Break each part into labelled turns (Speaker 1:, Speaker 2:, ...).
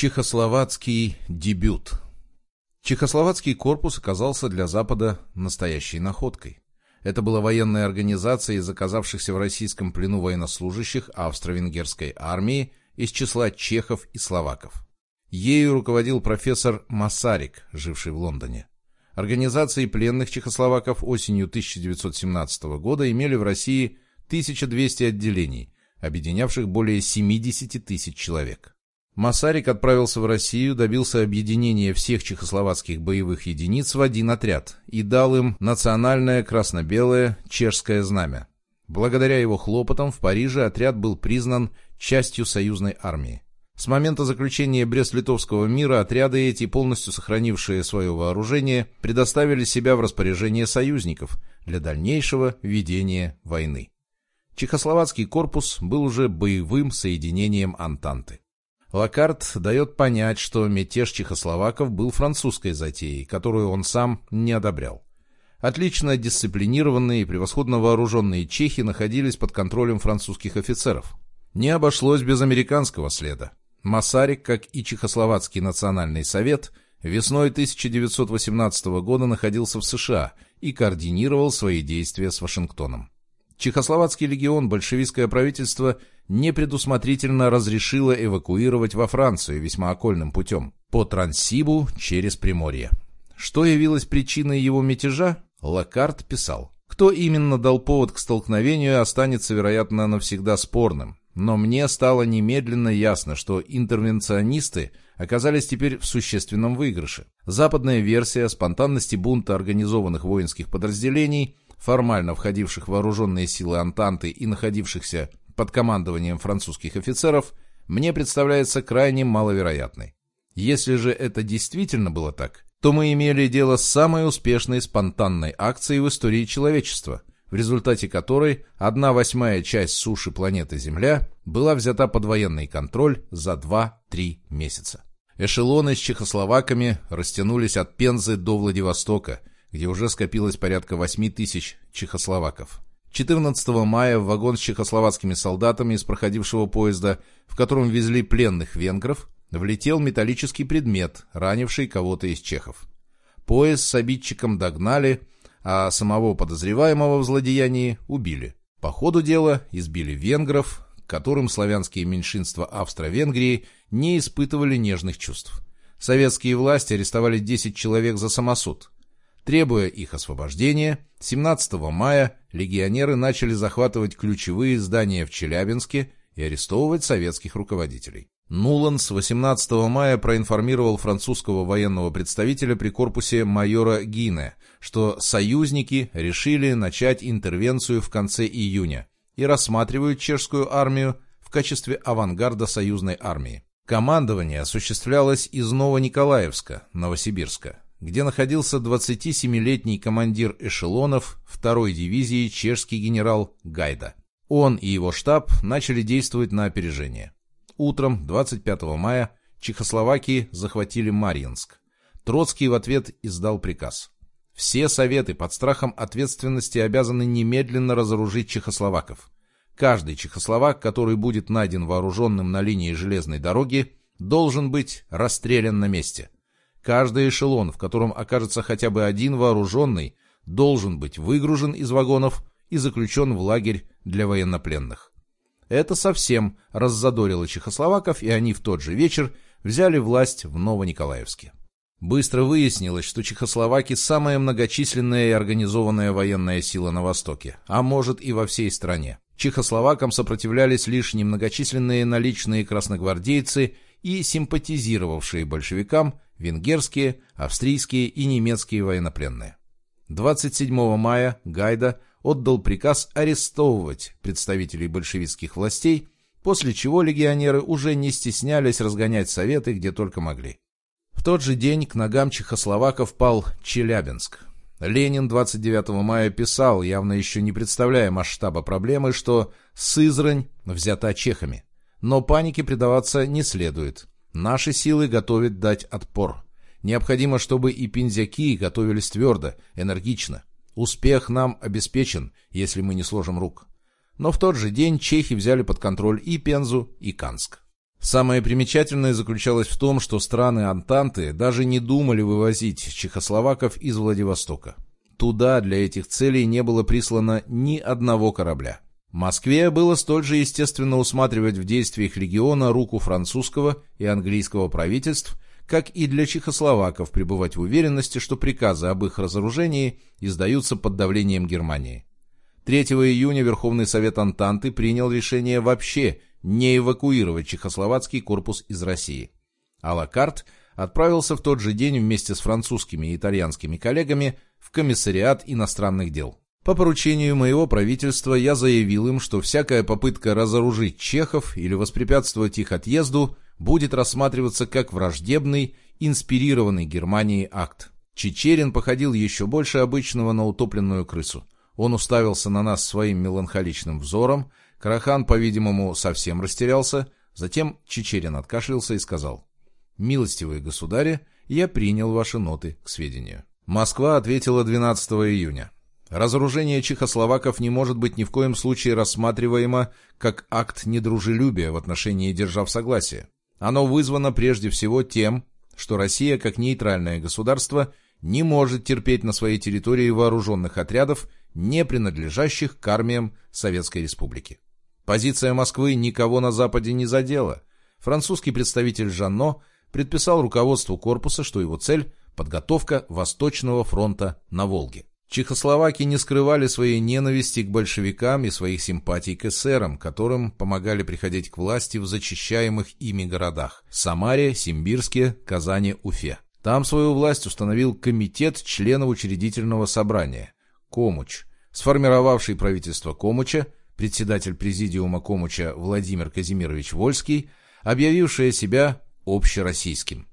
Speaker 1: Чехословацкий дебют Чехословацкий корпус оказался для Запада настоящей находкой. Это была военная организация из оказавшихся в российском плену военнослужащих австро-венгерской армии из числа чехов и словаков. Ею руководил профессор Масарик, живший в Лондоне. Организации пленных чехословаков осенью 1917 года имели в России 1200 отделений, объединявших более 70 тысяч человек. Масарик отправился в Россию, добился объединения всех чехословацких боевых единиц в один отряд и дал им национальное красно-белое чешское знамя. Благодаря его хлопотам в Париже отряд был признан частью союзной армии. С момента заключения Брест-Литовского мира отряды эти, полностью сохранившие свое вооружение, предоставили себя в распоряжение союзников для дальнейшего ведения войны. Чехословацкий корпус был уже боевым соединением Антанты. Лакарт дает понять, что мятеж чехословаков был французской затеей, которую он сам не одобрял. Отлично дисциплинированные и превосходно вооруженные чехи находились под контролем французских офицеров. Не обошлось без американского следа. Масарик, как и Чехословацкий национальный совет, весной 1918 года находился в США и координировал свои действия с Вашингтоном. Чехословацкий легион большевистское правительство непредусмотрительно разрешило эвакуировать во Францию весьма окольным путем, по Транссибу через Приморье. Что явилось причиной его мятежа? Лакарт писал. Кто именно дал повод к столкновению, останется, вероятно, навсегда спорным. Но мне стало немедленно ясно, что интервенционисты оказались теперь в существенном выигрыше. Западная версия спонтанности бунта организованных воинских подразделений формально входивших в вооруженные силы Антанты и находившихся под командованием французских офицеров, мне представляется крайне маловероятной. Если же это действительно было так, то мы имели дело с самой успешной спонтанной акцией в истории человечества, в результате которой одна восьмая часть суши планеты Земля была взята под военный контроль за 2-3 месяца. Эшелоны с чехословаками растянулись от Пензы до Владивостока, где уже скопилось порядка 8 тысяч чехословаков. 14 мая в вагон с чехословацкими солдатами из проходившего поезда, в котором везли пленных венгров, влетел металлический предмет, ранивший кого-то из чехов. Поезд с обидчиком догнали, а самого подозреваемого в злодеянии убили. По ходу дела избили венгров, которым славянские меньшинства Австро-Венгрии не испытывали нежных чувств. Советские власти арестовали 10 человек за самосуд. Требуя их освобождения, 17 мая легионеры начали захватывать ключевые здания в Челябинске и арестовывать советских руководителей. Нуланд 18 мая проинформировал французского военного представителя при корпусе майора Гине, что союзники решили начать интервенцию в конце июня и рассматривают чешскую армию в качестве авангарда союзной армии. Командование осуществлялось из Новониколаевска, Новосибирска где находился 27-летний командир эшелонов 2-й дивизии чешский генерал Гайда. Он и его штаб начали действовать на опережение. Утром 25 мая Чехословакии захватили Марьинск. Троцкий в ответ издал приказ. Все советы под страхом ответственности обязаны немедленно разоружить чехословаков. Каждый чехословак, который будет найден вооруженным на линии железной дороги, должен быть расстрелян на месте – Каждый эшелон, в котором окажется хотя бы один вооруженный, должен быть выгружен из вагонов и заключен в лагерь для военнопленных. Это совсем раззадорило чехословаков, и они в тот же вечер взяли власть в Новониколаевске. Быстро выяснилось, что чехословаки – самая многочисленная и организованная военная сила на Востоке, а может и во всей стране. Чехословакам сопротивлялись лишь немногочисленные наличные красногвардейцы и симпатизировавшие большевикам венгерские, австрийские и немецкие военнопленные. 27 мая Гайда отдал приказ арестовывать представителей большевистских властей, после чего легионеры уже не стеснялись разгонять советы где только могли. В тот же день к ногам чехословаков пал Челябинск. Ленин 29 мая писал, явно еще не представляя масштаба проблемы, что Сызрань взята чехами. Но панике предаваться не следует. Наши силы готовят дать отпор. Необходимо, чтобы и пинзяки готовились твердо, энергично. Успех нам обеспечен, если мы не сложим рук. Но в тот же день чехи взяли под контроль и Пензу, и Канск. Самое примечательное заключалось в том, что страны Антанты даже не думали вывозить чехословаков из Владивостока. Туда для этих целей не было прислано ни одного корабля. Москве было столь же естественно усматривать в действиях легиона руку французского и английского правительств, как и для чехословаков пребывать в уверенности, что приказы об их разоружении издаются под давлением Германии. 3 июня Верховный Совет Антанты принял решение вообще не эвакуировать чехословацкий корпус из России. Алакарт отправился в тот же день вместе с французскими и итальянскими коллегами в комиссариат иностранных дел. По поручению моего правительства я заявил им, что всякая попытка разоружить чехов или воспрепятствовать их отъезду будет рассматриваться как враждебный, инспирированный Германией акт. Чечерин походил еще больше обычного на утопленную крысу. Он уставился на нас своим меланхоличным взором, Карахан, по-видимому, совсем растерялся, затем Чечерин откашлялся и сказал, «Милостивые государи, я принял ваши ноты к сведению». Москва ответила 12 июня. Разоружение чехословаков не может быть ни в коем случае рассматриваемо как акт недружелюбия в отношении держав согласия. Оно вызвано прежде всего тем, что Россия, как нейтральное государство, не может терпеть на своей территории вооруженных отрядов, не принадлежащих к армиям Советской Республики. Позиция Москвы никого на Западе не задела. Французский представитель Жанно предписал руководству корпуса, что его цель – подготовка Восточного фронта на Волге. Чехословаки не скрывали своей ненависти к большевикам и своих симпатий к эсерам, которым помогали приходить к власти в зачищаемых ими городах – Самаре, Симбирске, Казани, Уфе. Там свою власть установил комитет членов учредительного собрания – Комуч, сформировавший правительство Комуча, председатель президиума Комуча Владимир Казимирович Вольский, объявившее себя общероссийским.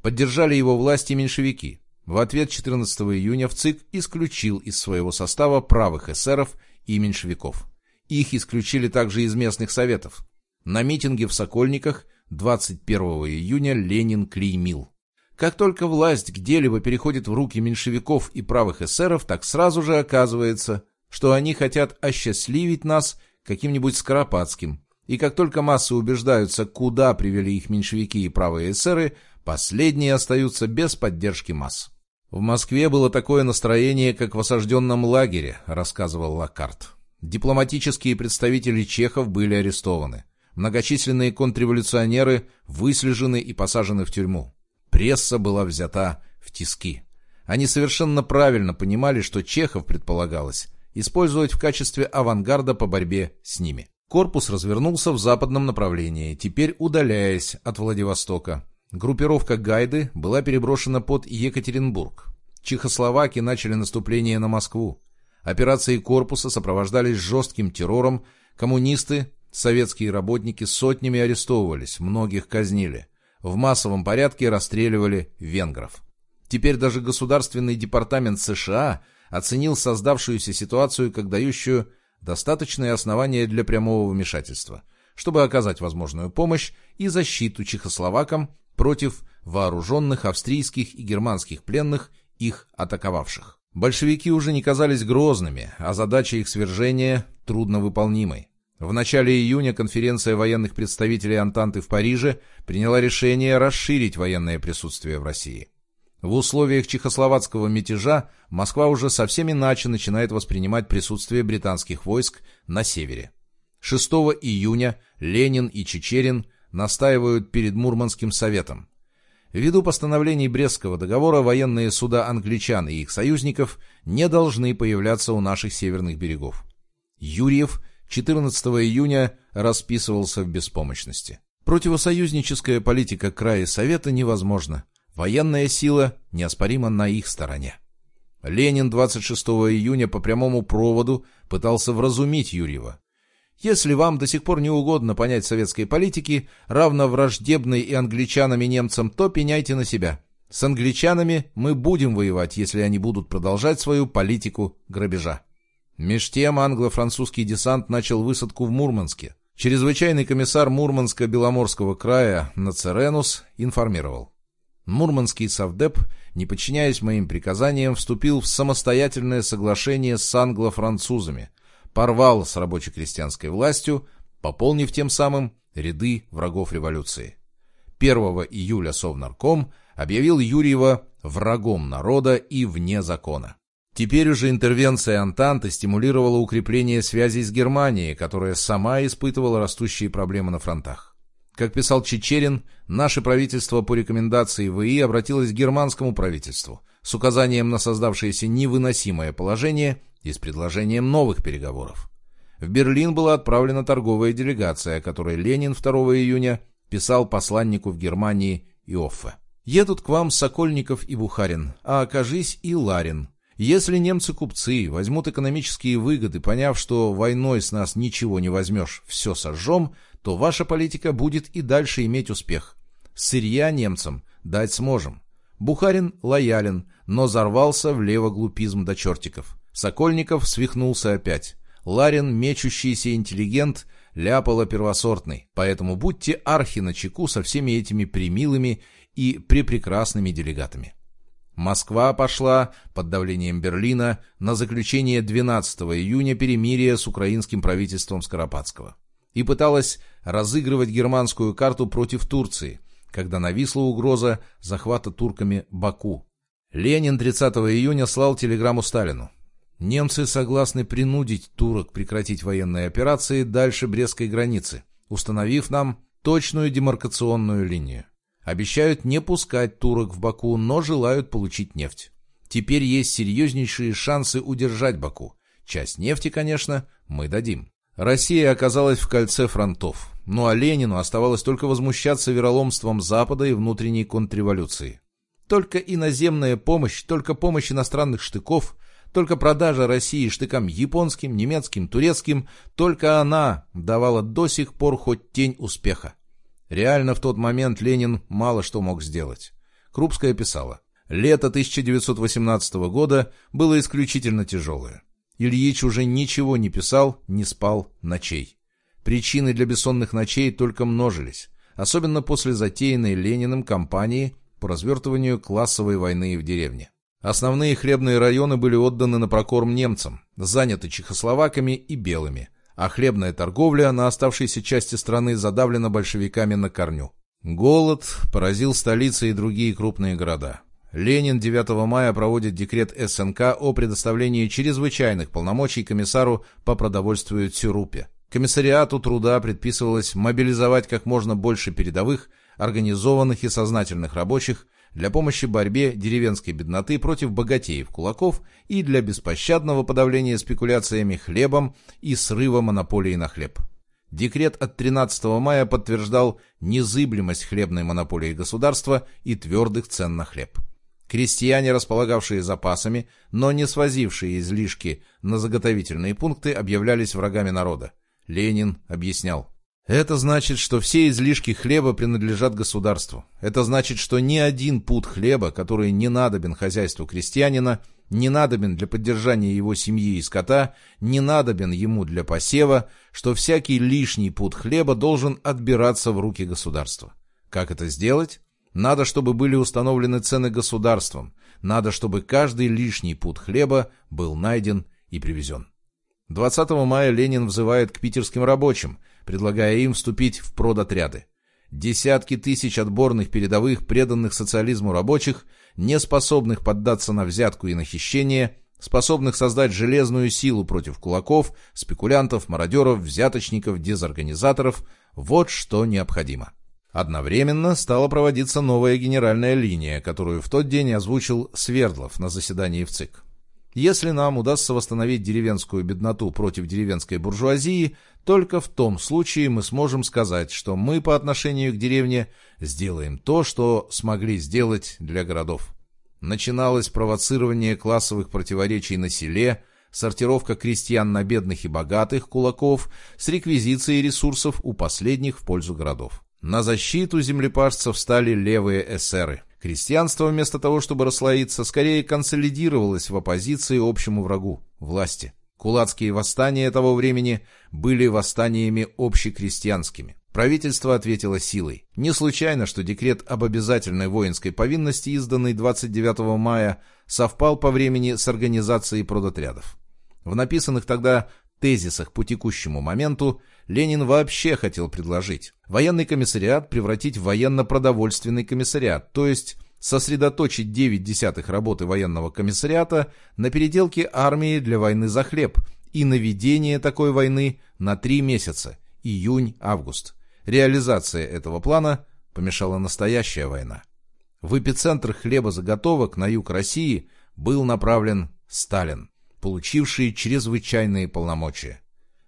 Speaker 1: Поддержали его власти меньшевики – в ответ 14 июня в ЦИК исключил из своего состава правых эсеров и меньшевиков. Их исключили также из местных советов. На митинге в Сокольниках 21 июня Ленин клеймил. Как только власть где-либо переходит в руки меньшевиков и правых эсеров, так сразу же оказывается, что они хотят осчастливить нас каким-нибудь Скоропадским. И как только массы убеждаются, куда привели их меньшевики и правые эсеры, последние остаются без поддержки масс. «В Москве было такое настроение, как в осажденном лагере», — рассказывал Лакарт. Дипломатические представители чехов были арестованы. Многочисленные контрреволюционеры выслежены и посажены в тюрьму. Пресса была взята в тиски. Они совершенно правильно понимали, что чехов предполагалось использовать в качестве авангарда по борьбе с ними. Корпус развернулся в западном направлении, теперь удаляясь от Владивостока. Группировка Гайды была переброшена под Екатеринбург. Чехословаки начали наступление на Москву. Операции корпуса сопровождались жестким террором, коммунисты, советские работники сотнями арестовывались, многих казнили. В массовом порядке расстреливали венгров. Теперь даже Государственный департамент США оценил создавшуюся ситуацию как дающую достаточные основания для прямого вмешательства, чтобы оказать возможную помощь и защиту чехословакам против вооруженных австрийских и германских пленных, их атаковавших. Большевики уже не казались грозными, а задача их свержения трудновыполнимой. В начале июня конференция военных представителей Антанты в Париже приняла решение расширить военное присутствие в России. В условиях чехословацкого мятежа Москва уже совсем иначе начинает воспринимать присутствие британских войск на севере. 6 июня Ленин и Чечерин настаивают перед Мурманским советом. Ввиду постановлений Брестского договора военные суда англичан и их союзников не должны появляться у наших северных берегов. Юрьев 14 июня расписывался в беспомощности. Противосоюзническая политика края Совета невозможна. Военная сила неоспоримо на их стороне. Ленин 26 июня по прямому проводу пытался вразумить Юрьева. Если вам до сих пор не угодно понять советской политики, равно враждебной и англичанам и немцам, то пеняйте на себя. С англичанами мы будем воевать, если они будут продолжать свою политику грабежа. Меж тем англо-французский десант начал высадку в Мурманске. Чрезвычайный комиссар Мурманско-Беломорского края Нацеренус информировал. Мурманский совдеп, не подчиняясь моим приказаниям, вступил в самостоятельное соглашение с англо-французами – порвал с рабоче-крестьянской властью, пополнив тем самым ряды врагов революции. 1 июля Совнарком объявил Юрьева врагом народа и вне закона. Теперь уже интервенция Антанты стимулировала укрепление связей с Германией, которая сама испытывала растущие проблемы на фронтах. Как писал Чечерин, наше правительство по рекомендации ВИ обратилось к германскому правительству с указанием на создавшееся невыносимое положение и с предложением новых переговоров. В Берлин была отправлена торговая делегация, о которой Ленин 2 июня писал посланнику в Германии Иоффе. «Едут к вам Сокольников и Бухарин, а окажись и Ларин, если немцы-купцы возьмут экономические выгоды, поняв, что войной с нас ничего не возьмешь, все сожжем, то ваша политика будет и дальше иметь успех. Сырья немцам дать сможем. Бухарин лоялен, но зарвался в левоглупизм до чертиков. Сокольников свихнулся опять. Ларин, мечущийся интеллигент, ляпало первосортный, поэтому будьте архи на чеку со всеми этими примилыми и препрекрасными делегатами. Москва пошла под давлением Берлина на заключение 12 июня перемирия с украинским правительством Скоропадского и пыталась разыгрывать германскую карту против Турции, когда нависла угроза захвата турками Баку. Ленин 30 июня слал телеграмму Сталину. Немцы согласны принудить турок прекратить военные операции дальше Брестской границы, установив нам точную демаркационную линию. Обещают не пускать турок в Баку, но желают получить нефть. Теперь есть серьезнейшие шансы удержать Баку. Часть нефти, конечно, мы дадим. Россия оказалась в кольце фронтов. Ну а Ленину оставалось только возмущаться вероломством Запада и внутренней контрреволюции. Только иноземная помощь, только помощь иностранных штыков, только продажа России штыкам японским, немецким, турецким, только она давала до сих пор хоть тень успеха. Реально в тот момент Ленин мало что мог сделать. Крупская писала, лето 1918 года было исключительно тяжелое. Ильич уже ничего не писал, не спал ночей. Причины для бессонных ночей только множились, особенно после затеянной Лениным кампании по развертыванию классовой войны в деревне. Основные хлебные районы были отданы на прокорм немцам, заняты чехословаками и белыми – а хлебная торговля на оставшейся части страны задавлена большевиками на корню. Голод поразил столицы и другие крупные города. Ленин 9 мая проводит декрет СНК о предоставлении чрезвычайных полномочий комиссару по продовольствию Цюрупе. Комиссариату труда предписывалось мобилизовать как можно больше передовых, организованных и сознательных рабочих для помощи борьбе деревенской бедноты против богатеев-кулаков и для беспощадного подавления спекуляциями хлебом и срыва монополии на хлеб. Декрет от 13 мая подтверждал незыблемость хлебной монополии государства и твердых цен на хлеб. Крестьяне, располагавшие запасами, но не свозившие излишки на заготовительные пункты, объявлялись врагами народа. Ленин объяснял. Это значит, что все излишки хлеба принадлежат государству. Это значит, что ни один пуд хлеба, который не надобен хозяйству крестьянина, не надобен для поддержания его семьи и скота, не надобен ему для посева, что всякий лишний пуд хлеба должен отбираться в руки государства. Как это сделать? Надо, чтобы были установлены цены государством. Надо, чтобы каждый лишний пуд хлеба был найден и привезен. 20 мая Ленин взывает к питерским рабочим – предлагая им вступить в продотряды. Десятки тысяч отборных передовых, преданных социализму рабочих, не способных поддаться на взятку и на хищение, способных создать железную силу против кулаков, спекулянтов, мародеров, взяточников, дезорганизаторов – вот что необходимо. Одновременно стала проводиться новая генеральная линия, которую в тот день озвучил Свердлов на заседании в ЦИК. Если нам удастся восстановить деревенскую бедноту против деревенской буржуазии, только в том случае мы сможем сказать, что мы по отношению к деревне сделаем то, что смогли сделать для городов. Начиналось провоцирование классовых противоречий на селе, сортировка крестьян на бедных и богатых, кулаков, с реквизицией ресурсов у последних в пользу городов. На защиту землепашцев стали левые эсеры – Крестьянство вместо того, чтобы расслоиться, скорее консолидировалось в оппозиции общему врагу – власти. Кулацкие восстания того времени были восстаниями общекрестьянскими. Правительство ответило силой. Не случайно, что декрет об обязательной воинской повинности, изданный 29 мая, совпал по времени с организацией продотрядов. В написанных тогда тезисах по текущему моменту Ленин вообще хотел предложить военный комиссариат превратить в военно-продовольственный комиссариат, то есть сосредоточить 9 десятых работы военного комиссариата на переделке армии для войны за хлеб и наведение такой войны на 3 месяца – июнь-август. Реализация этого плана помешала настоящая война. В эпицентр хлебозаготовок на юг России был направлен Сталин, получивший чрезвычайные полномочия.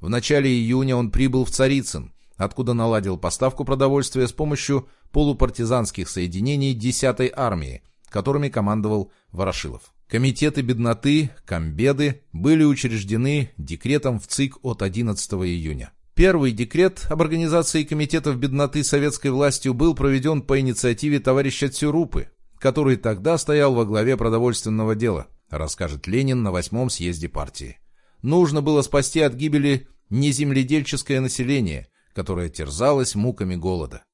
Speaker 1: В начале июня он прибыл в Царицын, откуда наладил поставку продовольствия с помощью полупартизанских соединений 10-й армии, которыми командовал Ворошилов. Комитеты бедноты, комбеды были учреждены декретом в ЦИК от 11 июня. Первый декрет об организации комитетов бедноты советской властью был проведен по инициативе товарища Цюрупы, который тогда стоял во главе продовольственного дела, расскажет Ленин на восьмом съезде партии. Нужно было спасти от гибели неземледельческое население, которое терзалось муками голода.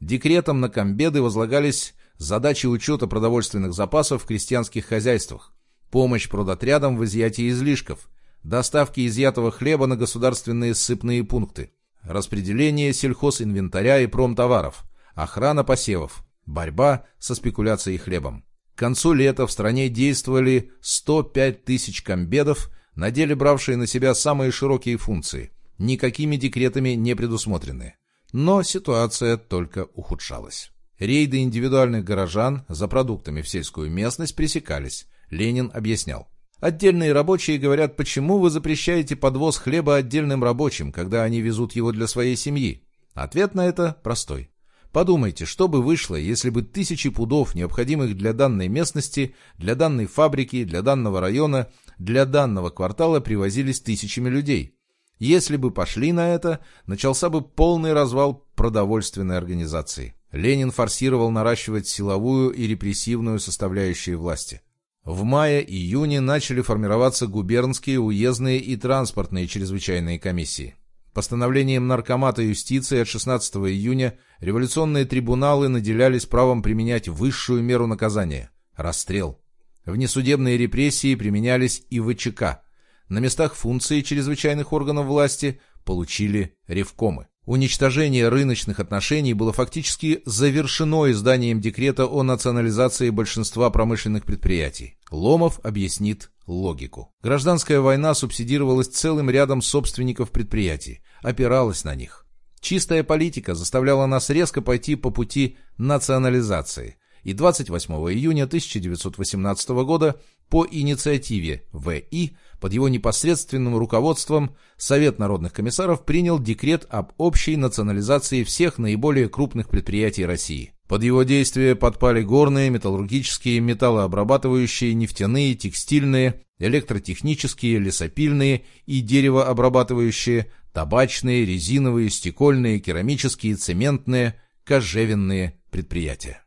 Speaker 1: Декретом на комбеды возлагались задачи учета продовольственных запасов в крестьянских хозяйствах, помощь продотрядам в изъятии излишков, доставки изъятого хлеба на государственные ссыпные пункты, распределение сельхозинвентаря и промтоваров, охрана посевов, борьба со спекуляцией хлебом. К концу лета в стране действовали 105 тысяч комбедов, на деле бравшие на себя самые широкие функции, никакими декретами не предусмотренные. Но ситуация только ухудшалась. Рейды индивидуальных горожан за продуктами в сельскую местность пресекались. Ленин объяснял. Отдельные рабочие говорят, почему вы запрещаете подвоз хлеба отдельным рабочим, когда они везут его для своей семьи? Ответ на это простой. Подумайте, что бы вышло, если бы тысячи пудов, необходимых для данной местности, для данной фабрики, для данного района, для данного квартала привозились тысячами людей. Если бы пошли на это, начался бы полный развал продовольственной организации. Ленин форсировал наращивать силовую и репрессивную составляющие власти. В мае-июне начали формироваться губернские, уездные и транспортные чрезвычайные комиссии. Постановлением Наркомата юстиции от 16 июня революционные трибуналы наделялись правом применять высшую меру наказания – расстрел. Внесудебные репрессии применялись и ВЧК. На местах функции чрезвычайных органов власти получили ревкомы. Уничтожение рыночных отношений было фактически завершено изданием декрета о национализации большинства промышленных предприятий. Ломов объяснит логику. Гражданская война субсидировалась целым рядом собственников предприятий, опиралась на них. Чистая политика заставляла нас резко пойти по пути национализации. И 28 июня 1918 года по инициативе ВИ под его непосредственным руководством Совет народных комиссаров принял декрет об общей национализации всех наиболее крупных предприятий России. Под его действие подпали горные, металлургические, металлообрабатывающие, нефтяные, текстильные, электротехнические, лесопильные и деревообрабатывающие, табачные, резиновые, стекольные, керамические, цементные, кожевенные предприятия.